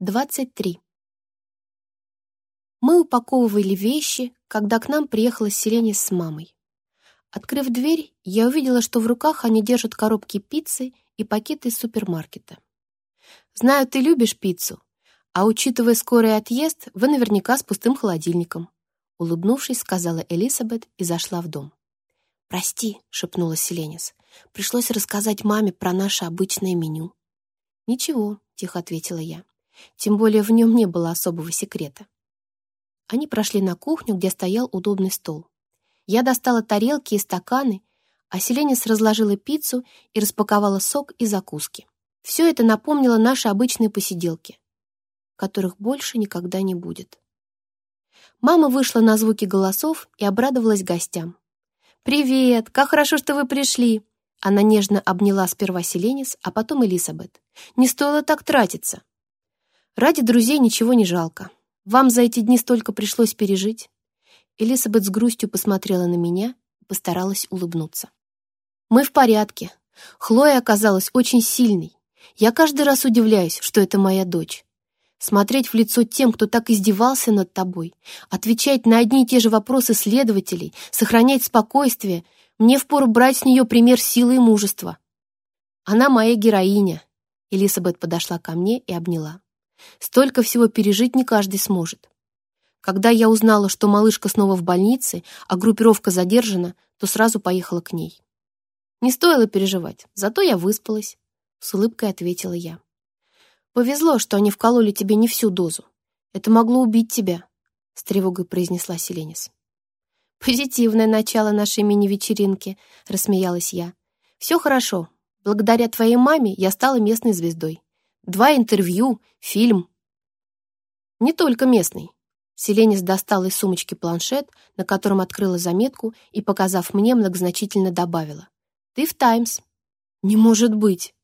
23. Мы упаковывали вещи, когда к нам приехала Селени с мамой. Открыв дверь, я увидела, что в руках они держат коробки пиццы и пакеты из супермаркета. «Знаю, ты любишь пиццу, а учитывая скорый отъезд, вы наверняка с пустым холодильником», улыбнувшись, сказала Элизабет и зашла в дом. «Прости», — шепнула Селенис, — «пришлось рассказать маме про наше обычное меню». «Ничего», — тихо ответила я. Тем более в нем не было особого секрета. Они прошли на кухню, где стоял удобный стол. Я достала тарелки и стаканы, а Селенис разложила пиццу и распаковала сок и закуски. Все это напомнило наши обычные посиделки, которых больше никогда не будет. Мама вышла на звуки голосов и обрадовалась гостям. «Привет! Как хорошо, что вы пришли!» Она нежно обняла сперва Селенис, а потом Элисабет. «Не стоило так тратиться!» Ради друзей ничего не жалко. Вам за эти дни столько пришлось пережить. Элисабет с грустью посмотрела на меня и постаралась улыбнуться. Мы в порядке. Хлоя оказалась очень сильной. Я каждый раз удивляюсь, что это моя дочь. Смотреть в лицо тем, кто так издевался над тобой, отвечать на одни и те же вопросы следователей, сохранять спокойствие, мне впору брать с нее пример силы и мужества. Она моя героиня. Элисабет подошла ко мне и обняла. Столько всего пережить не каждый сможет. Когда я узнала, что малышка снова в больнице, а группировка задержана, то сразу поехала к ней. Не стоило переживать, зато я выспалась, — с улыбкой ответила я. «Повезло, что они вкололи тебе не всю дозу. Это могло убить тебя», — с тревогой произнесла Селенис. «Позитивное начало нашей мини-вечеринки», — рассмеялась я. «Все хорошо. Благодаря твоей маме я стала местной звездой. Два интервью, фильм. Не только местный. Селенис достал из сумочки планшет, на котором открыла заметку и, показав мне, многозначительно добавила. «Ты в «Таймс». «Не может быть!»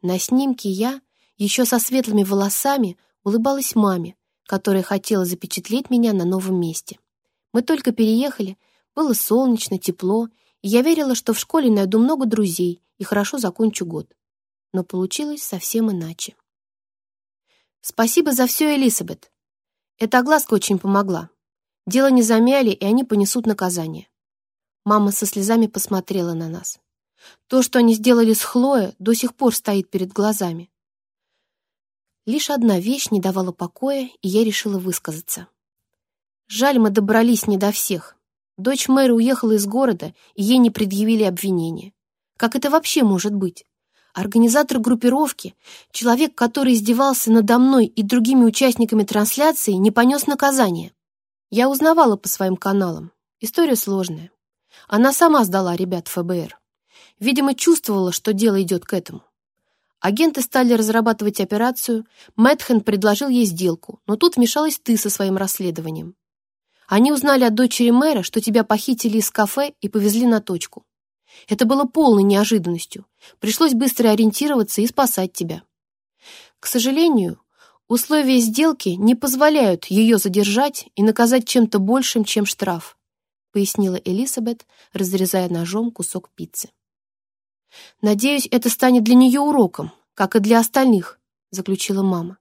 На снимке я, еще со светлыми волосами, улыбалась маме, которая хотела запечатлеть меня на новом месте. Мы только переехали, было солнечно, тепло, и я верила, что в школе найду много друзей и хорошо закончу год но получилось совсем иначе. «Спасибо за все, Элисабет. Эта огласка очень помогла. Дело не замяли, и они понесут наказание». Мама со слезами посмотрела на нас. То, что они сделали с Хлоя, до сих пор стоит перед глазами. Лишь одна вещь не давала покоя, и я решила высказаться. Жаль, мы добрались не до всех. Дочь мэра уехала из города, и ей не предъявили обвинения. Как это вообще может быть? Организатор группировки, человек, который издевался надо мной и другими участниками трансляции, не понес наказание. Я узнавала по своим каналам. История сложная. Она сама сдала ребят ФБР. Видимо, чувствовала, что дело идет к этому. Агенты стали разрабатывать операцию, Мэтхен предложил ей сделку, но тут вмешалась ты со своим расследованием. Они узнали от дочери мэра, что тебя похитили из кафе и повезли на точку. Это было полной неожиданностью. Пришлось быстро ориентироваться и спасать тебя. К сожалению, условия сделки не позволяют ее задержать и наказать чем-то большим, чем штраф, пояснила Элизабет, разрезая ножом кусок пиццы. Надеюсь, это станет для нее уроком, как и для остальных, заключила мама.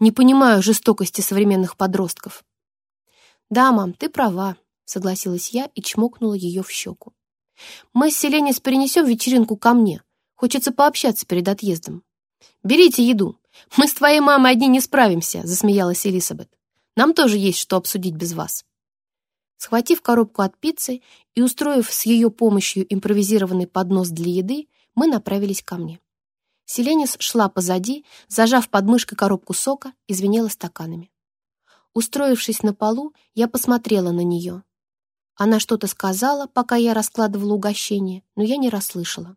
Не понимаю жестокости современных подростков. Да, мам, ты права, согласилась я и чмокнула ее в щеку. Мы с Селенис перенесем вечеринку ко мне. Хочется пообщаться перед отъездом. Берите еду. Мы с твоей мамой одни не справимся, засмеялась Элисабет. Нам тоже есть что обсудить без вас. Схватив коробку от пиццы и устроив с ее помощью импровизированный поднос для еды, мы направились ко мне. Селенис шла позади, зажав подмышкой коробку сока и звенела стаканами. Устроившись на полу, я посмотрела на нее. Она что-то сказала, пока я раскладывала угощение, но я не расслышала.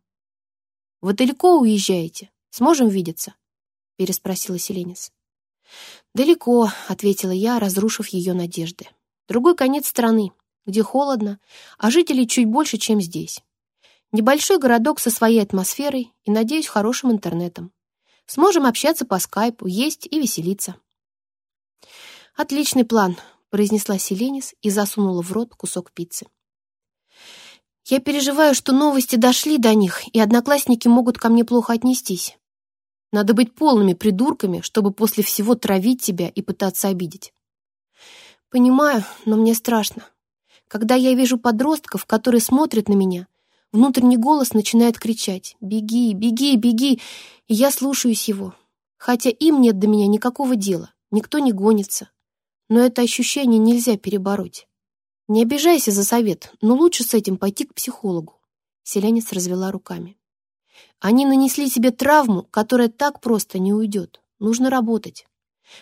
«Вы далеко уезжаете? Сможем видеться?» — переспросила Селенис. «Далеко», — ответила я, разрушив ее надежды. «Другой конец страны, где холодно, а жителей чуть больше, чем здесь. Небольшой городок со своей атмосферой и, надеюсь, хорошим интернетом. Сможем общаться по скайпу, есть и веселиться». «Отличный план», произнесла Селенис и засунула в рот кусок пиццы. «Я переживаю, что новости дошли до них, и одноклассники могут ко мне плохо отнестись. Надо быть полными придурками, чтобы после всего травить тебя и пытаться обидеть. Понимаю, но мне страшно. Когда я вижу подростков, которые смотрят на меня, внутренний голос начинает кричать «Беги, беги, беги!» И я слушаюсь его, хотя им нет до меня никакого дела, никто не гонится, но это ощущение нельзя перебороть. Не обижайся за совет, но лучше с этим пойти к психологу. Селянец развела руками. Они нанесли себе травму, которая так просто не уйдет. Нужно работать.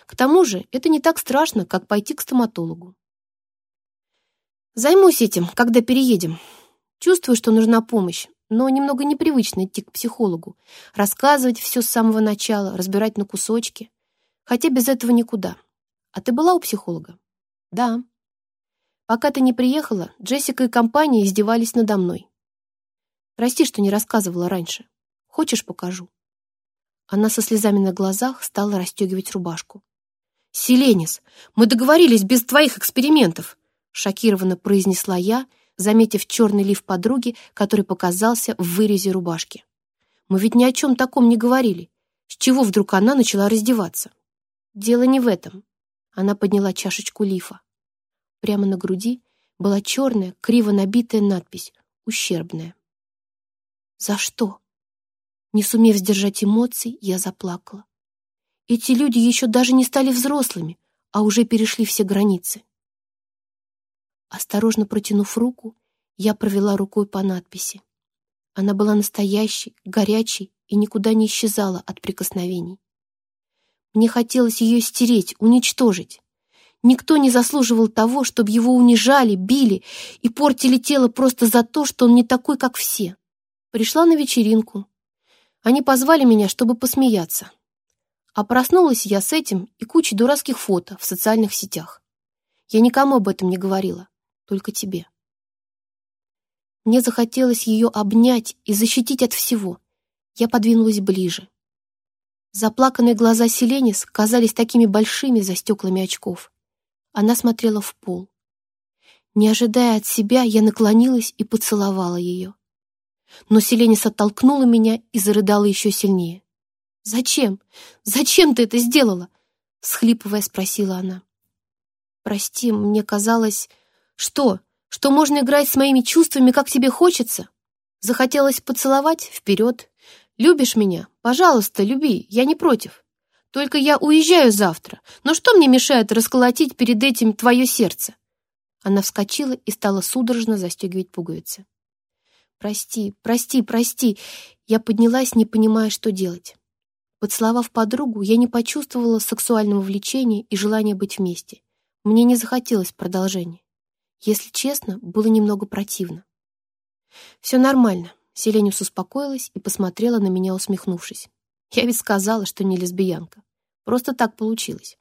К тому же это не так страшно, как пойти к стоматологу. Займусь этим, когда переедем. Чувствую, что нужна помощь, но немного непривычно идти к психологу, рассказывать все с самого начала, разбирать на кусочки. Хотя без этого никуда. А ты была у психолога? Да. Пока ты не приехала, Джессика и компания издевались надо мной. Прости, что не рассказывала раньше. Хочешь, покажу? Она со слезами на глазах стала расстегивать рубашку. «Селенис, мы договорились без твоих экспериментов!» шокированно произнесла я, заметив черный лиф подруги, который показался в вырезе рубашки. «Мы ведь ни о чем таком не говорили. С чего вдруг она начала раздеваться?» «Дело не в этом. Она подняла чашечку лифа. Прямо на груди была черная, криво набитая надпись «Ущербная». «За что?» Не сумев сдержать эмоций, я заплакала. Эти люди еще даже не стали взрослыми, а уже перешли все границы. Осторожно протянув руку, я провела рукой по надписи. Она была настоящей, горячей и никуда не исчезала от прикосновений. Мне хотелось ее стереть, уничтожить. Никто не заслуживал того, чтобы его унижали, били и портили тело просто за то, что он не такой, как все. Пришла на вечеринку. Они позвали меня, чтобы посмеяться. А проснулась я с этим и кучей дурацких фото в социальных сетях. Я никому об этом не говорила, только тебе. Мне захотелось ее обнять и защитить от всего. Я подвинулась ближе. Заплаканные глаза Селенис казались такими большими за стеклами очков. Она смотрела в пол. Не ожидая от себя, я наклонилась и поцеловала ее. Но Селенис оттолкнула меня и зарыдала еще сильнее. «Зачем? Зачем ты это сделала?» — схлипывая спросила она. «Прости, мне казалось...» «Что? Что можно играть с моими чувствами, как тебе хочется?» Захотелось поцеловать — вперед. Любишь меня? Пожалуйста, люби, я не против. Только я уезжаю завтра, но что мне мешает расколотить перед этим твое сердце?» Она вскочила и стала судорожно застегивать пуговицы. «Прости, прости, прости!» Я поднялась, не понимая, что делать. Поцеловав подругу, я не почувствовала сексуального влечения и желания быть вместе. Мне не захотелось продолжения. Если честно, было немного противно. «Все нормально. Селенюс успокоилась и посмотрела на меня, усмехнувшись. Я ведь сказала, что не лесбиянка. Просто так получилось.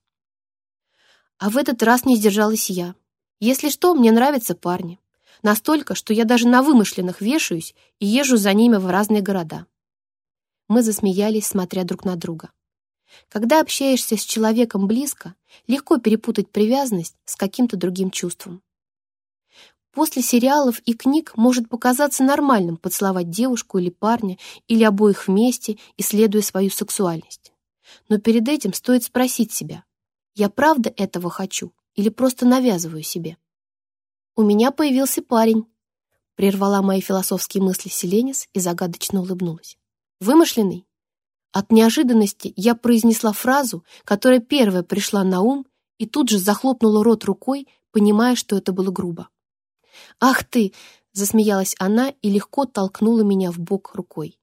А в этот раз не сдержалась я. Если что, мне нравятся парни. Настолько, что я даже на вымышленных вешаюсь и езжу за ними в разные города. Мы засмеялись, смотря друг на друга. Когда общаешься с человеком близко, легко перепутать привязанность с каким-то другим чувством. После сериалов и книг может показаться нормальным поцеловать девушку или парня, или обоих вместе, исследуя свою сексуальность. Но перед этим стоит спросить себя, я правда этого хочу или просто навязываю себе? «У меня появился парень», — прервала мои философские мысли Селенис и загадочно улыбнулась. «Вымышленный?» От неожиданности я произнесла фразу, которая первая пришла на ум, и тут же захлопнула рот рукой, понимая, что это было грубо. «Ах ты!» — засмеялась она и легко толкнула меня в бок рукой.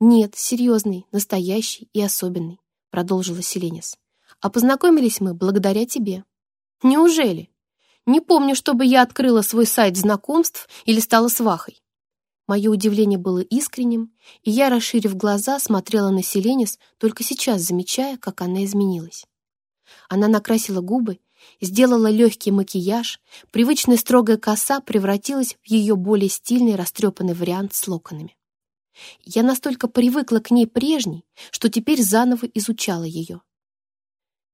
«Нет, серьезный, настоящий и особенный», — продолжила Селенис. «А познакомились мы благодаря тебе». «Неужели? Не помню, чтобы я открыла свой сайт знакомств или стала свахой». Мое удивление было искренним, и я, расширив глаза, смотрела на Селенис, только сейчас замечая, как она изменилась. Она накрасила губы Сделала легкий макияж, привычная строгая коса превратилась в ее более стильный растрепанный вариант с локонами. Я настолько привыкла к ней прежней, что теперь заново изучала ее.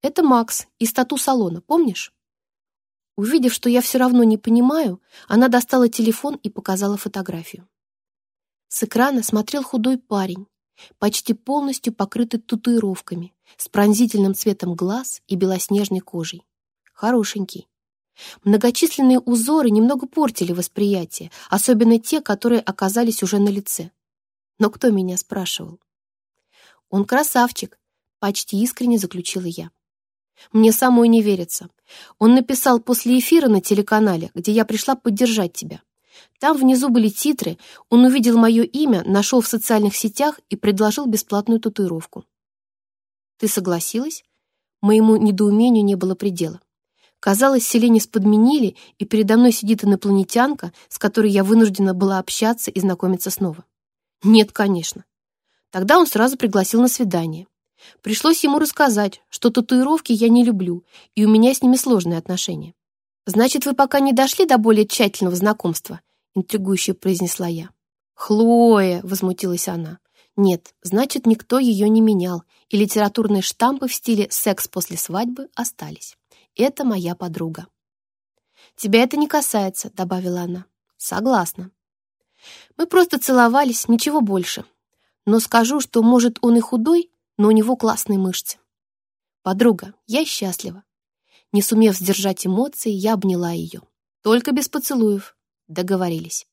«Это Макс из тату-салона, помнишь?» Увидев, что я все равно не понимаю, она достала телефон и показала фотографию. С экрана смотрел худой парень, почти полностью покрытый татуировками, с пронзительным цветом глаз и белоснежной кожей хорошенький. Многочисленные узоры немного портили восприятие, особенно те, которые оказались уже на лице. Но кто меня спрашивал? «Он красавчик», — почти искренне заключила я. «Мне самой не верится. Он написал после эфира на телеканале, где я пришла поддержать тебя. Там внизу были титры, он увидел мое имя, нашел в социальных сетях и предложил бесплатную татуировку». «Ты согласилась?» Моему недоумению не было предела. Казалось, Селенис подменили, и передо мной сидит инопланетянка, с которой я вынуждена была общаться и знакомиться снова. Нет, конечно. Тогда он сразу пригласил на свидание. Пришлось ему рассказать, что татуировки я не люблю, и у меня с ними сложные отношения. «Значит, вы пока не дошли до более тщательного знакомства?» — интригующе произнесла я. «Хлоя!» — возмутилась она. «Нет, значит, никто ее не менял, и литературные штампы в стиле «секс после свадьбы» остались». Это моя подруга». «Тебя это не касается», — добавила она. «Согласна». «Мы просто целовались, ничего больше. Но скажу, что, может, он и худой, но у него классные мышцы». «Подруга, я счастлива». Не сумев сдержать эмоции, я обняла ее. «Только без поцелуев». Договорились.